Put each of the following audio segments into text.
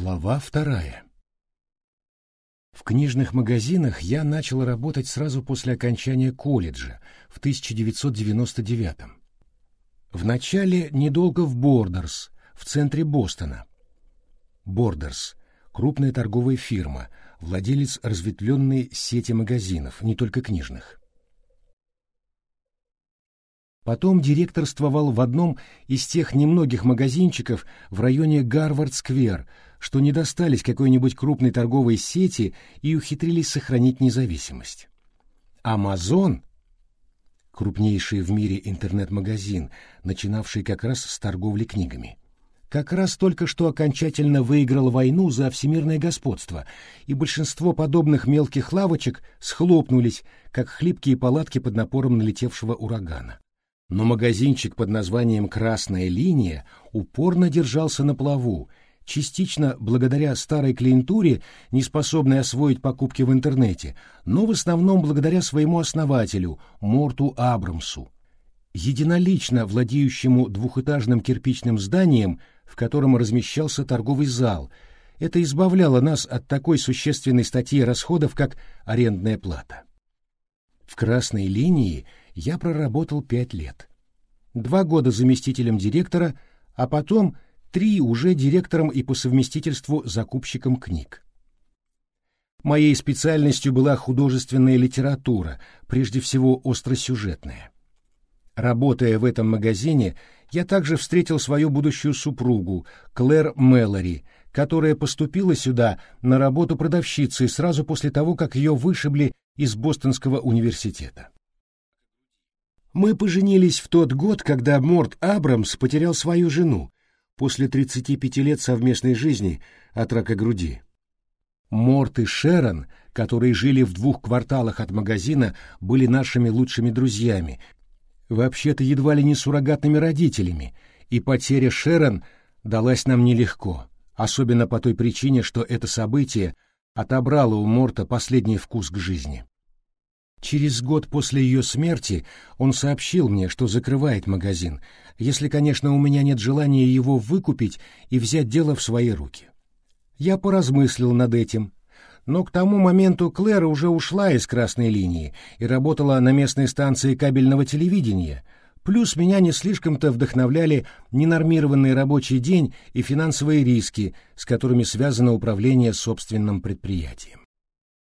Глава вторая. В книжных магазинах я начал работать сразу после окончания колледжа в 1999 -м. Вначале недолго в Бордерс, в центре Бостона. Бордерс — крупная торговая фирма, владелец разветвленной сети магазинов, не только книжных. Потом директорствовал в одном из тех немногих магазинчиков в районе Гарвард-сквер, что не достались какой-нибудь крупной торговой сети и ухитрились сохранить независимость. Амазон — крупнейший в мире интернет-магазин, начинавший как раз с торговли книгами. Как раз только что окончательно выиграл войну за всемирное господство, и большинство подобных мелких лавочек схлопнулись, как хлипкие палатки под напором налетевшего урагана но магазинчик под названием «Красная линия» упорно держался на плаву, частично благодаря старой клиентуре, не способной освоить покупки в интернете, но в основном благодаря своему основателю, Морту Абрамсу, единолично владеющему двухэтажным кирпичным зданием, в котором размещался торговый зал. Это избавляло нас от такой существенной статьи расходов, как арендная плата. В «Красной линии» я проработал пять лет. Два года заместителем директора, а потом три уже директором и по совместительству закупщиком книг. Моей специальностью была художественная литература, прежде всего остросюжетная. Работая в этом магазине, я также встретил свою будущую супругу, Клэр Мэлори, которая поступила сюда на работу продавщицей сразу после того, как ее вышибли из Бостонского университета. Мы поженились в тот год, когда Морт Абрамс потерял свою жену после 35 лет совместной жизни от рака груди. Морт и Шерон, которые жили в двух кварталах от магазина, были нашими лучшими друзьями, вообще-то едва ли не суррогатными родителями, и потеря Шерон далась нам нелегко, особенно по той причине, что это событие отобрало у Морта последний вкус к жизни. Через год после ее смерти он сообщил мне, что закрывает магазин, если, конечно, у меня нет желания его выкупить и взять дело в свои руки. Я поразмыслил над этим, но к тому моменту Клэр уже ушла из красной линии и работала на местной станции кабельного телевидения, плюс меня не слишком-то вдохновляли ненормированный рабочий день и финансовые риски, с которыми связано управление собственным предприятием.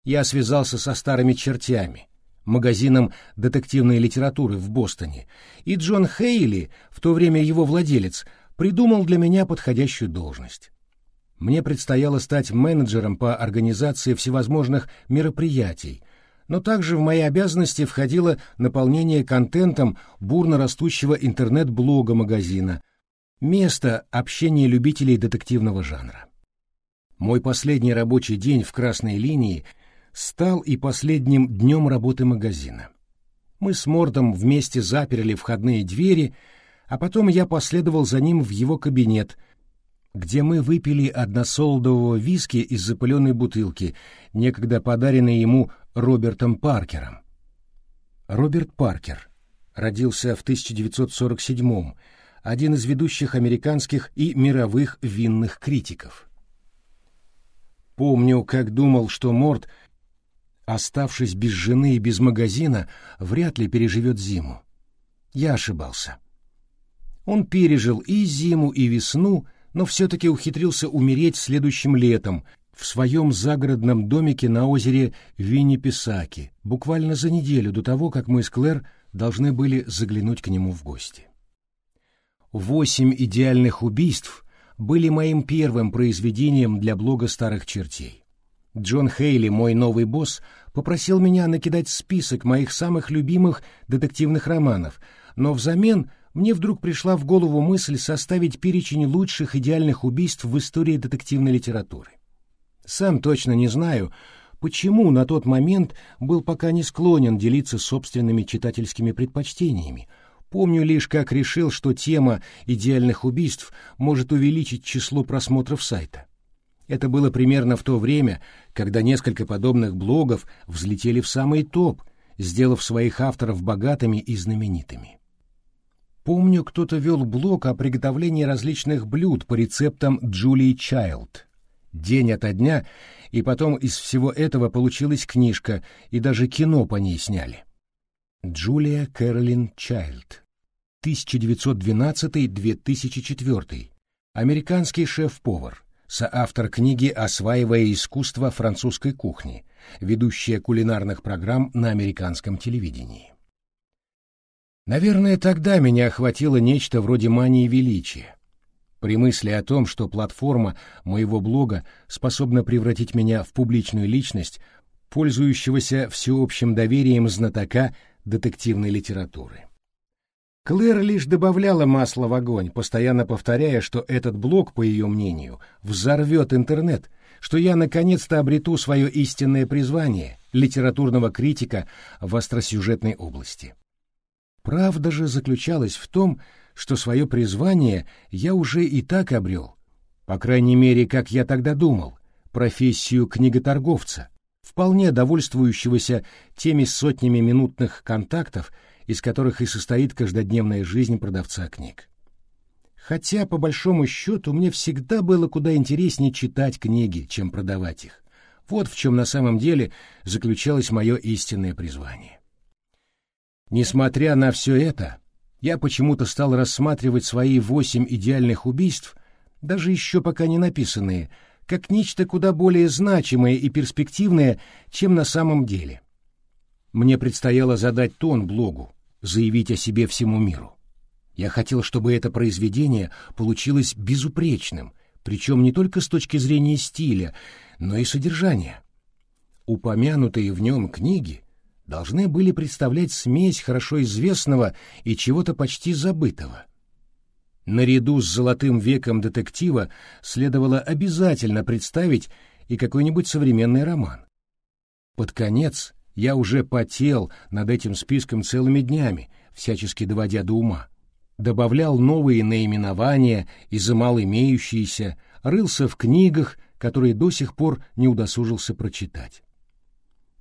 Я связался со старыми чертями — магазином детективной литературы в Бостоне, и Джон Хейли, в то время его владелец, придумал для меня подходящую должность. Мне предстояло стать менеджером по организации всевозможных мероприятий, но также в мои обязанности входило наполнение контентом бурно растущего интернет-блога магазина, место общения любителей детективного жанра. Мой последний рабочий день в красной линии — стал и последним днем работы магазина. Мы с Мордом вместе заперли входные двери, а потом я последовал за ним в его кабинет, где мы выпили односолдового виски из запыленной бутылки, некогда подаренной ему Робертом Паркером. Роберт Паркер родился в 1947-м, один из ведущих американских и мировых винных критиков. Помню, как думал, что Морд — оставшись без жены и без магазина, вряд ли переживет зиму. Я ошибался. Он пережил и зиму, и весну, но все-таки ухитрился умереть следующим летом в своем загородном домике на озере Винниписаки, буквально за неделю до того, как мы с Клэр должны были заглянуть к нему в гости. «Восемь идеальных убийств» были моим первым произведением для блога старых чертей. Джон Хейли, мой новый босс, попросил меня накидать список моих самых любимых детективных романов, но взамен мне вдруг пришла в голову мысль составить перечень лучших идеальных убийств в истории детективной литературы. Сам точно не знаю, почему на тот момент был пока не склонен делиться собственными читательскими предпочтениями. Помню лишь, как решил, что тема идеальных убийств может увеличить число просмотров сайта. Это было примерно в то время, когда несколько подобных блогов взлетели в самый топ, сделав своих авторов богатыми и знаменитыми. Помню, кто-то вел блог о приготовлении различных блюд по рецептам Джулии Чайлд. День ото дня, и потом из всего этого получилась книжка, и даже кино по ней сняли. Джулия Кэролин Чайлд 1912-2004 Американский шеф-повар, соавтор книги «Осваивая искусство французской кухни», ведущая кулинарных программ на американском телевидении. Наверное, тогда меня охватило нечто вроде мании величия. При мысли о том, что платформа моего блога способна превратить меня в публичную личность, пользующегося всеобщим доверием знатока детективной литературы. Клэр лишь добавляла масла в огонь, постоянно повторяя, что этот блог, по ее мнению, взорвет интернет, что я наконец-то обрету свое истинное призвание литературного критика в остросюжетной области. Правда же заключалась в том, что свое призвание я уже и так обрел, по крайней мере, как я тогда думал, профессию книготорговца, вполне довольствующегося теми сотнями минутных контактов, из которых и состоит каждодневная жизнь продавца книг. Хотя, по большому счету, мне всегда было куда интереснее читать книги, чем продавать их. Вот в чем на самом деле заключалось мое истинное призвание. Несмотря на все это, я почему-то стал рассматривать свои восемь идеальных убийств, даже еще пока не написанные, как нечто куда более значимое и перспективное, чем на самом деле. Мне предстояло задать тон блогу, заявить о себе всему миру. Я хотел, чтобы это произведение получилось безупречным, причем не только с точки зрения стиля, но и содержания. Упомянутые в нем книги должны были представлять смесь хорошо известного и чего-то почти забытого. Наряду с «Золотым веком детектива» следовало обязательно представить и какой-нибудь современный роман. Под конец я уже потел над этим списком целыми днями, всячески доводя до ума. Добавлял новые наименования, изымал имеющиеся, рылся в книгах, которые до сих пор не удосужился прочитать.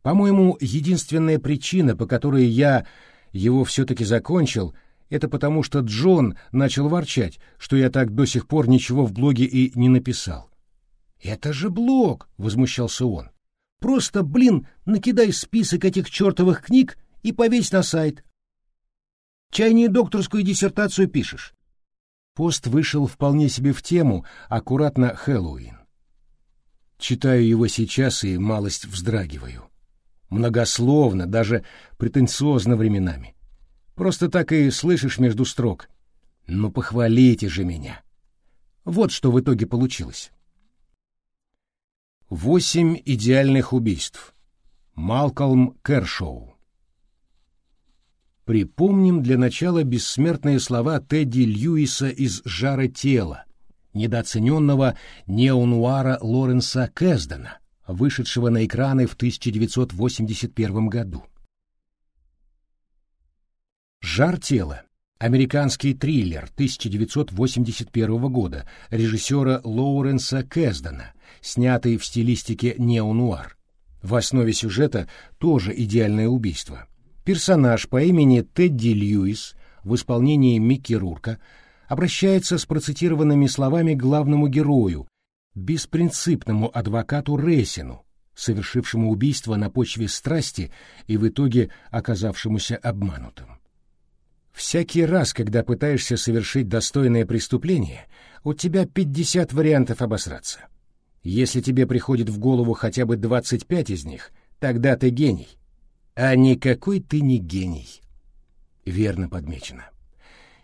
По-моему, единственная причина, по которой я его все-таки закончил, это потому, что Джон начал ворчать, что я так до сих пор ничего в блоге и не написал. «Это же блог!» — возмущался он. Просто, блин, накидай список этих чертовых книг и повесь на сайт. Чай не докторскую диссертацию пишешь. Пост вышел вполне себе в тему, аккуратно Хэллоуин. Читаю его сейчас и малость вздрагиваю. Многословно, даже претенциозно временами. Просто так и слышишь между строк. Ну похвалите же меня. Вот что в итоге получилось. Восемь идеальных убийств. Малкольм Кершоу. Припомним для начала бессмертные слова Тедди Льюиса из «Жара тела», недооцененного неонуара Лоренса Кэздена, вышедшего на экраны в 1981 году. «Жар тела» Американский триллер 1981 года режиссера Лоуренса Кэздена, снятый в стилистике неонуар. В основе сюжета тоже идеальное убийство. Персонаж по имени Тедди Льюис в исполнении Микки Рурка обращается с процитированными словами главному герою, беспринципному адвокату Рейсину, совершившему убийство на почве страсти и в итоге оказавшемуся обманутым. Всякий раз, когда пытаешься совершить достойное преступление, у тебя 50 вариантов обосраться. Если тебе приходит в голову хотя бы 25 из них, тогда ты гений. А никакой ты не гений. Верно подмечено.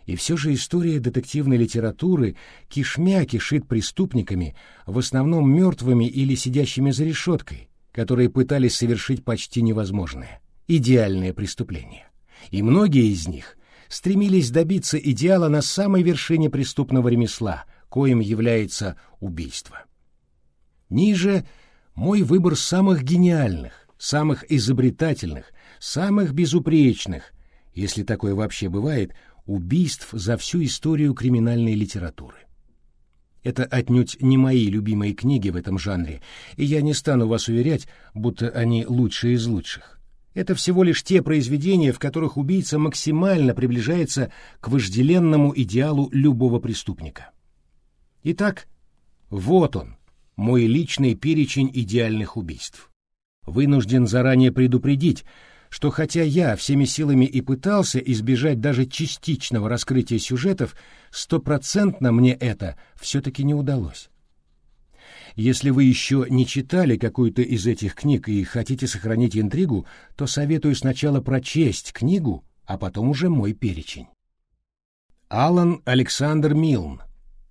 И все же история детективной литературы кишмя кишит преступниками, в основном мертвыми или сидящими за решеткой, которые пытались совершить почти невозможное — идеальное преступление. И многие из них стремились добиться идеала на самой вершине преступного ремесла, коим является убийство. Ниже мой выбор самых гениальных, самых изобретательных, самых безупречных, если такое вообще бывает, убийств за всю историю криминальной литературы. Это отнюдь не мои любимые книги в этом жанре, и я не стану вас уверять, будто они лучшие из лучших. Это всего лишь те произведения, в которых убийца максимально приближается к вожделенному идеалу любого преступника. Итак, вот он, Мой личный перечень идеальных убийств. Вынужден заранее предупредить, что хотя я всеми силами и пытался избежать даже частичного раскрытия сюжетов, стопроцентно мне это все-таки не удалось. Если вы еще не читали какую-то из этих книг и хотите сохранить интригу, то советую сначала прочесть книгу, а потом уже мой перечень. Алан Александр Милн.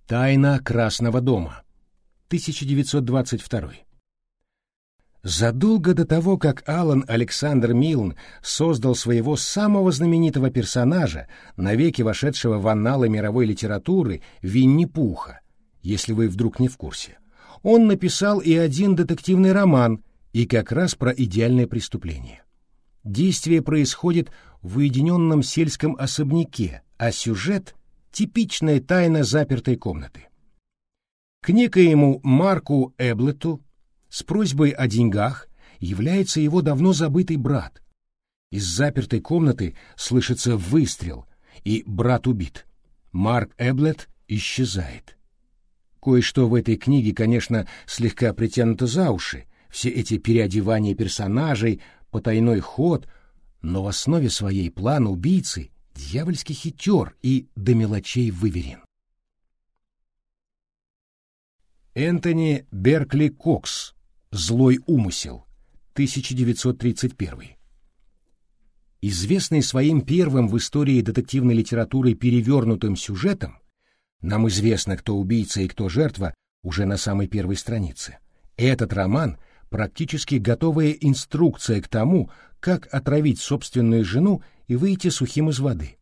Тайна Красного дома. 1922. Задолго до того, как Алан Александр Милн создал своего самого знаменитого персонажа, навеки вошедшего в анналы мировой литературы, Винни-Пуха, если вы вдруг не в курсе, он написал и один детективный роман, и как раз про идеальное преступление. Действие происходит в уединенном сельском особняке, а сюжет — типичная тайна запертой комнаты. К некоему Марку Эблету с просьбой о деньгах является его давно забытый брат. Из запертой комнаты слышится выстрел, и брат убит. Марк Эблет исчезает. Кое-что в этой книге, конечно, слегка притянуто за уши, все эти переодевания персонажей, потайной ход, но в основе своей план убийцы дьявольски хитер и до мелочей выверен. Энтони Беркли Кокс «Злой умысел», 1931. Известный своим первым в истории детективной литературы перевернутым сюжетом, нам известно, кто убийца и кто жертва, уже на самой первой странице. Этот роман — практически готовая инструкция к тому, как отравить собственную жену и выйти сухим из воды.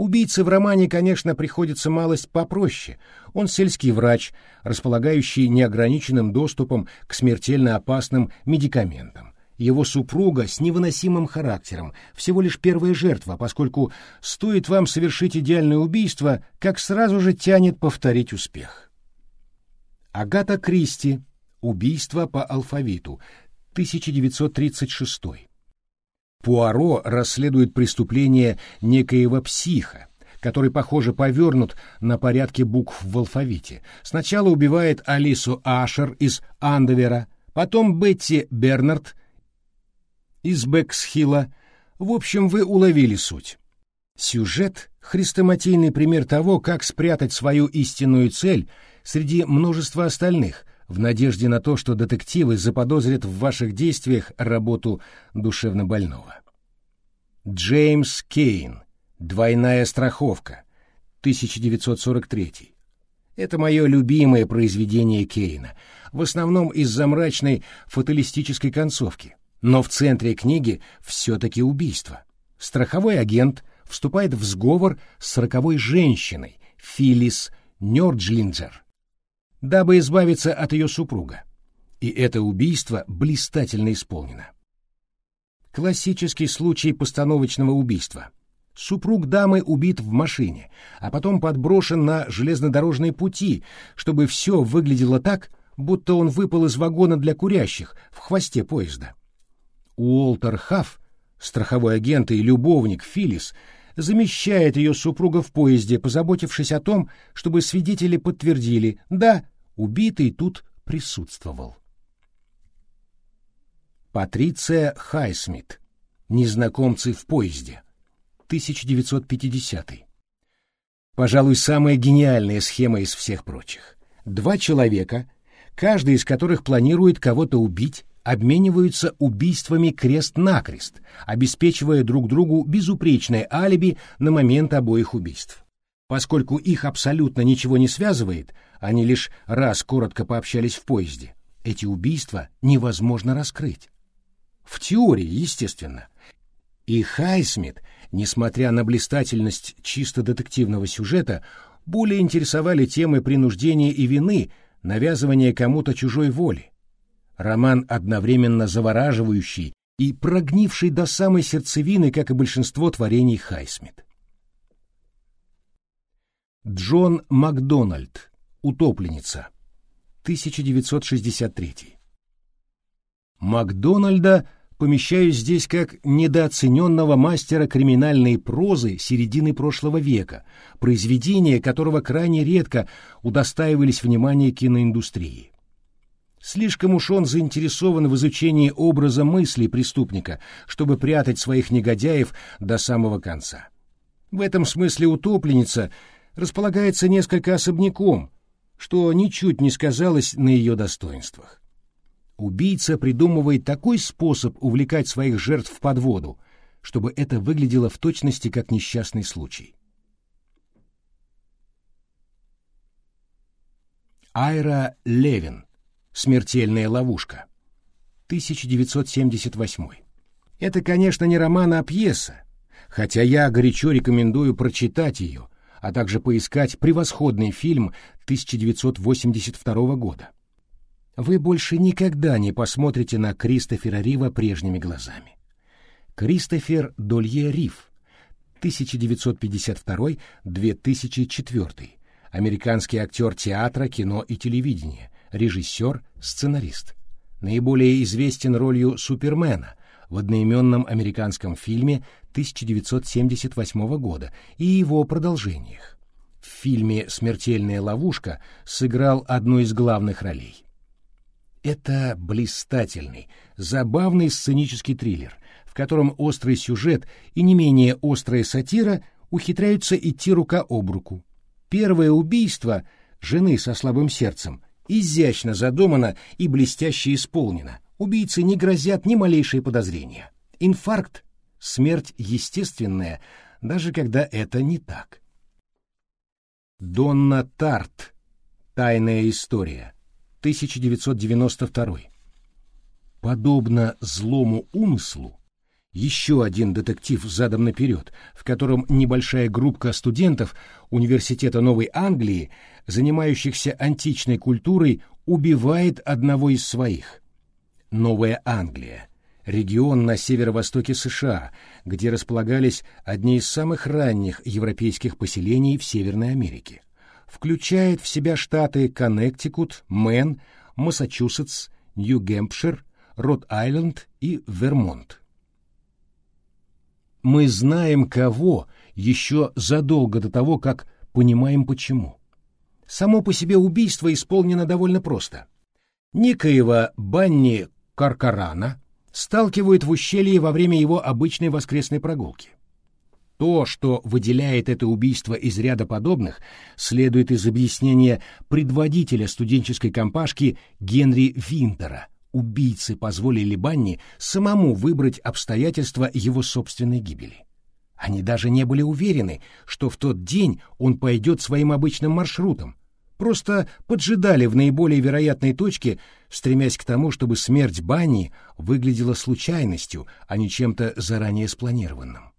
Убийце в романе, конечно, приходится малость попроще. Он сельский врач, располагающий неограниченным доступом к смертельно опасным медикаментам. Его супруга с невыносимым характером, всего лишь первая жертва, поскольку стоит вам совершить идеальное убийство, как сразу же тянет повторить успех. Агата Кристи. Убийство по алфавиту. 1936. Пуаро расследует преступление некоего психа, который, похоже, повернут на порядке букв в алфавите. Сначала убивает Алису Ашер из Андовера, потом Бетти Бернард из Бэксхилла. В общем, вы уловили суть. Сюжет — хрестоматийный пример того, как спрятать свою истинную цель среди множества остальных, в надежде на то, что детективы заподозрят в ваших действиях работу душевнобольного. Джеймс Кейн. Двойная страховка. 1943. Это мое любимое произведение Кейна, в основном из-за мрачной фаталистической концовки. Но в центре книги все-таки убийство. Страховой агент вступает в сговор с роковой женщиной, Филлис Нёрджлинджер, дабы избавиться от ее супруга. И это убийство блистательно исполнено. Классический случай постановочного убийства. Супруг дамы убит в машине, а потом подброшен на железнодорожные пути, чтобы все выглядело так, будто он выпал из вагона для курящих в хвосте поезда. Уолтер Хафф, страховой агент и любовник Филлис, замещает ее супруга в поезде, позаботившись о том, чтобы свидетели подтвердили, да, убитый тут присутствовал. Патриция Хайсмит. Незнакомцы в поезде. 1950. Пожалуй, самая гениальная схема из всех прочих. Два человека, каждый из которых планирует кого-то убить, обмениваются убийствами крест-накрест, обеспечивая друг другу безупречное алиби на момент обоих убийств. Поскольку их абсолютно ничего не связывает, они лишь раз коротко пообщались в поезде, эти убийства невозможно раскрыть. В теории, естественно. И Хайсмит, несмотря на блистательность чисто детективного сюжета, более интересовали темы принуждения и вины, навязывания кому-то чужой воли. Роман одновременно завораживающий и прогнивший до самой сердцевины, как и большинство творений Хайсмит. Джон Макдональд. Утопленница. 1963. Макдональда помещаю здесь как недооцененного мастера криминальной прозы середины прошлого века, произведения которого крайне редко удостаивались внимания киноиндустрии. Слишком уж он заинтересован в изучении образа мыслей преступника, чтобы прятать своих негодяев до самого конца. В этом смысле утопленница располагается несколько особняком, что ничуть не сказалось на ее достоинствах. Убийца придумывает такой способ увлекать своих жертв в подводу, чтобы это выглядело в точности как несчастный случай. Айра Левин. Смертельная ловушка. 1978. Это, конечно, не роман, а пьеса, хотя я горячо рекомендую прочитать ее, а также поискать превосходный фильм 1982 года. Вы больше никогда не посмотрите на Кристофера Рива прежними глазами. Кристофер Долье Рив, 1952-2004 американский актер театра, кино и телевидения, режиссер, сценарист. Наиболее известен ролью Супермена в одноименном американском фильме 1978 года и его продолжениях. В фильме «Смертельная ловушка» сыграл одну из главных ролей. Это блистательный, забавный сценический триллер, в котором острый сюжет и не менее острая сатира ухитряются идти рука об руку. Первое убийство жены со слабым сердцем изящно задумано и блестяще исполнено. Убийце не грозят ни малейшие подозрения. Инфаркт — смерть естественная, даже когда это не так. Донна Тарт. Тайная история. 1992. Подобно злому умыслу, еще один детектив задом наперед, в котором небольшая группа студентов Университета Новой Англии, занимающихся античной культурой, убивает одного из своих. Новая Англия — регион на северо-востоке США, где располагались одни из самых ранних европейских поселений в Северной Америке. Включает в себя штаты Коннектикут, Мэн, Массачусетс, Нью-Гэмпшир, Род-Айленд и Вермонт. Мы знаем кого еще задолго до того, как понимаем почему. Само по себе убийство исполнено довольно просто. Некоего Банни Каркарана сталкивают в ущелье во время его обычной воскресной прогулки. То, что выделяет это убийство из ряда подобных, следует из объяснения предводителя студенческой компашки Генри Винтера – убийцы позволили Банни самому выбрать обстоятельства его собственной гибели. Они даже не были уверены, что в тот день он пойдет своим обычным маршрутом, просто поджидали в наиболее вероятной точке, стремясь к тому, чтобы смерть Банни выглядела случайностью, а не чем-то заранее спланированным.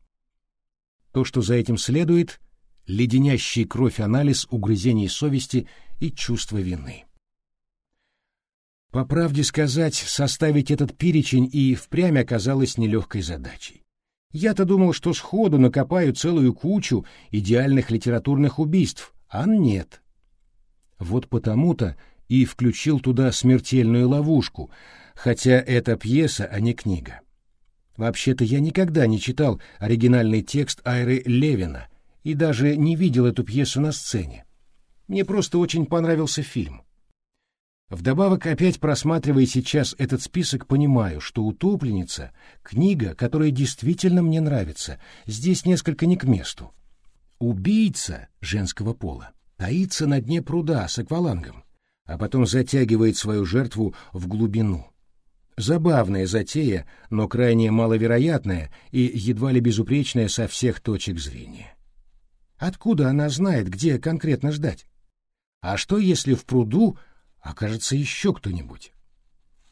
То, что за этим следует — леденящий кровь анализ угрызений совести и чувства вины. По правде сказать, составить этот перечень и впрямь оказалось нелегкой задачей. Я-то думал, что сходу накопаю целую кучу идеальных литературных убийств, а нет. Вот потому-то и включил туда смертельную ловушку, хотя это пьеса, а не книга. Вообще-то я никогда не читал оригинальный текст Айры Левина и даже не видел эту пьесу на сцене. Мне просто очень понравился фильм. Вдобавок, опять просматривая сейчас этот список, понимаю, что «Утопленница» — книга, которая действительно мне нравится, здесь несколько не к месту. Убийца женского пола таится на дне пруда с аквалангом, а потом затягивает свою жертву в глубину. Забавная затея, но крайне маловероятная и едва ли безупречная со всех точек зрения. Откуда она знает, где конкретно ждать? А что, если в пруду окажется еще кто-нибудь.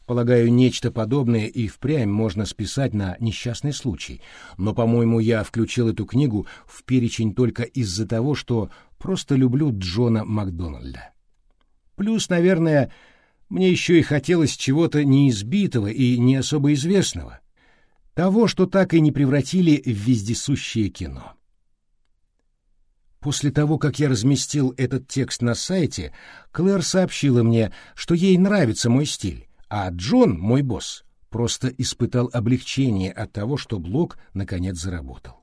Полагаю, нечто подобное и впрямь можно списать на несчастный случай, но, по-моему, я включил эту книгу в перечень только из-за того, что просто люблю Джона Макдональда. Плюс, наверное, мне еще и хотелось чего-то неизбитого и не особо известного, того, что так и не превратили в вездесущее кино. После того, как я разместил этот текст на сайте, Клэр сообщила мне, что ей нравится мой стиль, а Джон, мой босс, просто испытал облегчение от того, что блог наконец заработал.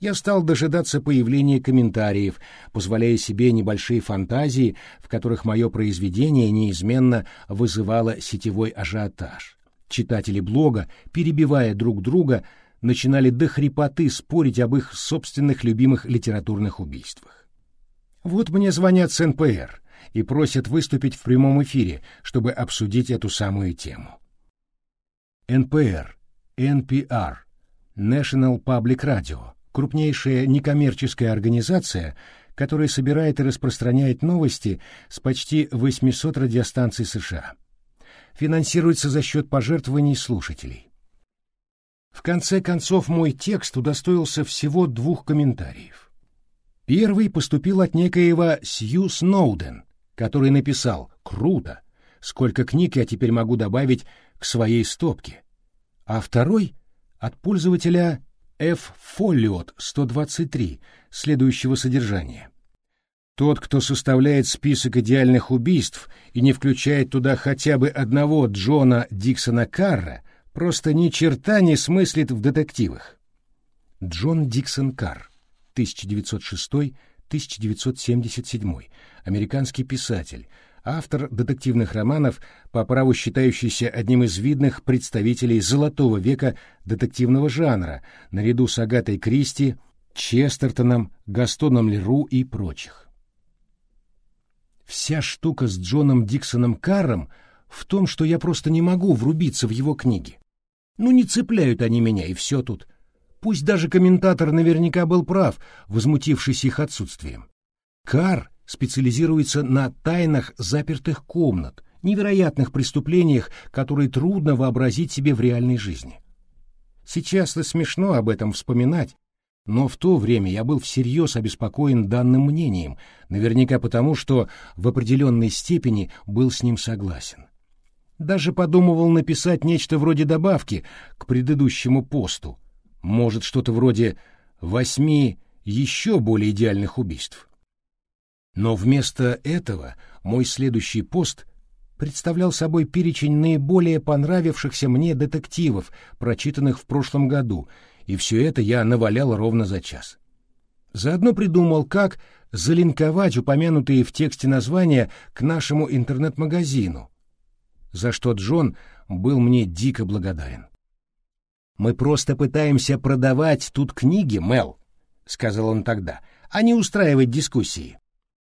Я стал дожидаться появления комментариев, позволяя себе небольшие фантазии, в которых мое произведение неизменно вызывало сетевой ажиотаж. Читатели блога, перебивая друг друга, начинали до хрипоты спорить об их собственных любимых литературных убийствах. Вот мне звонят с НПР и просят выступить в прямом эфире, чтобы обсудить эту самую тему. НПР, NPR, National Public Radio, крупнейшая некоммерческая организация, которая собирает и распространяет новости с почти 800 радиостанций США. Финансируется за счет пожертвований слушателей. В конце концов, мой текст удостоился всего двух комментариев. Первый поступил от некоего Сью Сноуден, который написал «Круто! Сколько книг я теперь могу добавить к своей стопке?» А второй — от пользователя F. Folliot 123 следующего содержания. Тот, кто составляет список идеальных убийств и не включает туда хотя бы одного Джона Диксона Карра, просто ни черта не смыслит в детективах. Джон Диксон Карр, 1906-1977, американский писатель, автор детективных романов, по праву считающийся одним из видных представителей золотого века детективного жанра, наряду с Агатой Кристи, Честертоном, Гастоном Леру и прочих. Вся штука с Джоном Диксоном Карром в том, что я просто не могу врубиться в его книги. Ну, не цепляют они меня, и все тут. Пусть даже комментатор наверняка был прав, возмутившись их отсутствием. Карр специализируется на тайнах запертых комнат, невероятных преступлениях, которые трудно вообразить себе в реальной жизни. Сейчас-то смешно об этом вспоминать, но в то время я был всерьез обеспокоен данным мнением, наверняка потому, что в определенной степени был с ним согласен. Даже подумывал написать нечто вроде добавки к предыдущему посту, может, что-то вроде «восьми еще более идеальных убийств». Но вместо этого мой следующий пост представлял собой перечень наиболее понравившихся мне детективов, прочитанных в прошлом году, и все это я навалял ровно за час. Заодно придумал, как залинковать упомянутые в тексте названия к нашему интернет-магазину, за что Джон был мне дико благодарен. «Мы просто пытаемся продавать тут книги, Мел», — сказал он тогда, — «а не устраивать дискуссии».